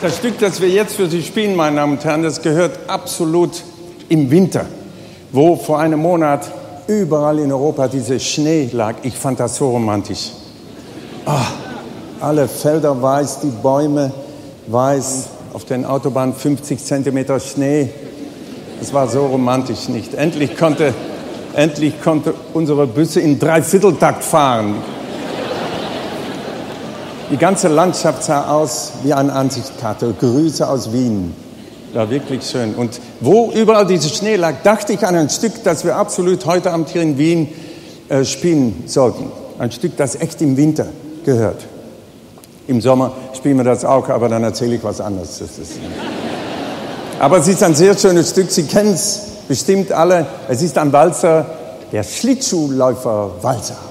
Das Stück, das wir jetzt für Sie spielen, meine Damen und Herren, das gehört absolut im Winter, wo vor einem Monat überall in Europa dieser Schnee lag. Ich fand das so romantisch. Oh, alle Felder weiß, die Bäume weiß, auf den Autobahnen 50 Zentimeter Schnee. Es war so romantisch nicht. Endlich konnte, endlich konnte unsere Busse in Dreivierteltakt fahren. Die ganze Landschaft sah aus wie eine Ansichtskarte. Grüße aus Wien. War wirklich schön. Und wo überall dieser Schnee lag, dachte ich an ein Stück, das wir absolut heute Abend hier in Wien äh, spielen sollten. Ein Stück, das echt im Winter gehört. Im Sommer spielen wir das auch, aber dann erzähle ich was anderes. aber es ist ein sehr schönes Stück. Sie kennen es bestimmt alle. Es ist ein Walzer, der Schlittschuhläufer-Walzer.